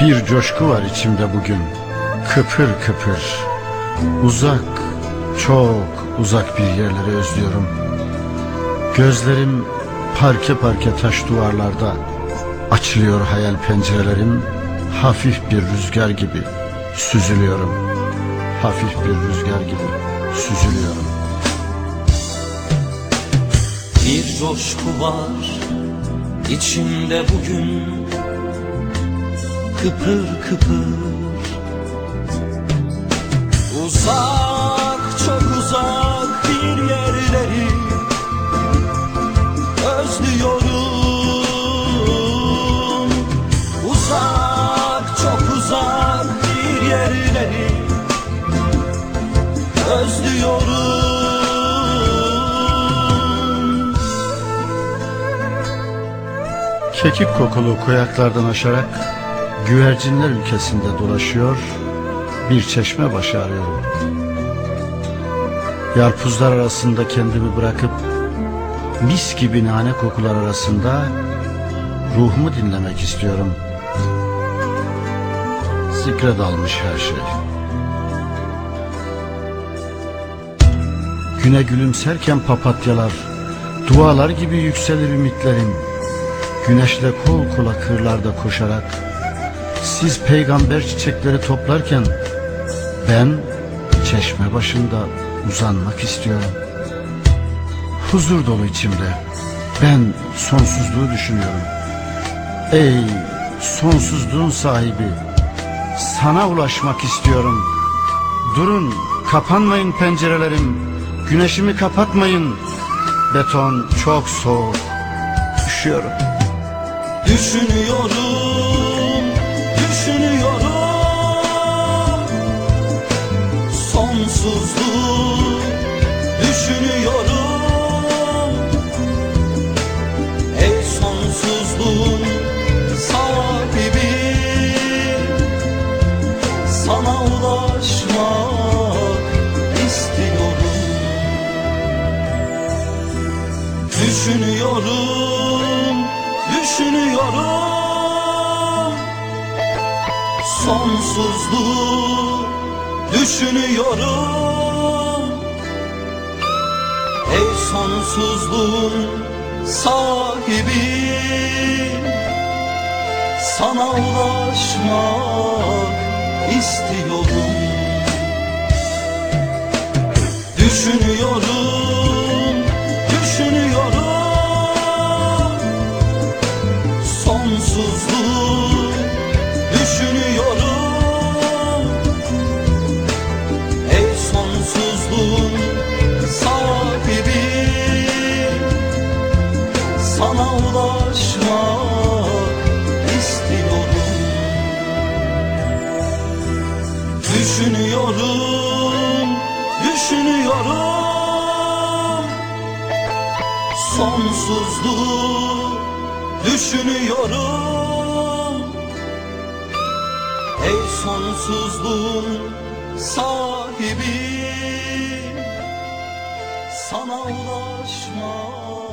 Bir coşku var içimde bugün. Kıpır kıpır. Uzak, çok uzak bir yerleri özlüyorum. Gözlerim parke parke taş duvarlarda. Açılıyor hayal pencerelerim. Hafif bir rüzgar gibi süzülüyorum. Hafif bir rüzgar gibi süzülüyorum. Bir coşku var içimde bugün Kıpır kıpır. Uzak çok uzak bir yerleri Özlüyorum. Uzak çok uzak bir yerleri Özlüyorum. Kekik kokulu koyaklardan aşarak güvercinler ülkesinde dolaşıyor, bir çeşme başı arıyorum. Yarpuzlar arasında kendimi bırakıp mis gibi nane kokular arasında ruhumu dinlemek istiyorum. Zikre dalmış her şey. Güne gülümserken papatyalar, dualar gibi yükselir ümitlerim. Güneşle kol kola kırlarda koşarak siz peygamber çiçekleri toplarken ben çeşme başında uzanmak istiyorum. Huzur dolu içimde. Ben sonsuzluğu düşünüyorum. Ey sonsuzluğun sahibi sana ulaşmak istiyorum. Durun kapanmayın pencerelerim. Güneşimi kapatmayın. Beton çok soğuk. Üşüyorum. Düşünüyorum, düşünüyorum. Sonsuzluğu düşünüyorum. Ey sonsuzluğun sahibi. Sana ulaşmak istiyorum. Düşünüyorum, düşünüyorum Sonsuzluğu düşünüyorum. Ey sonsuzluğun sahibi Sana ulaşmak istiyorum. Düşünüyorum, Düşünüyorum, düşünüyorum. Sonsuzluğu düşünüyorum. Ey sonsuzluğun sahibi Sana ulaşmak